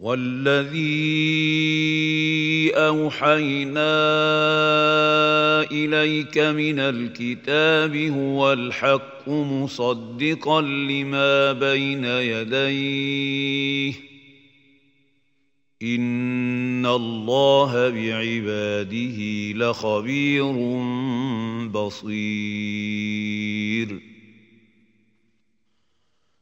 والذي أوحينا إليك من الكتاب هو الحق مصدقا لما بين يديه. إن الله بعباده لخبير بصير.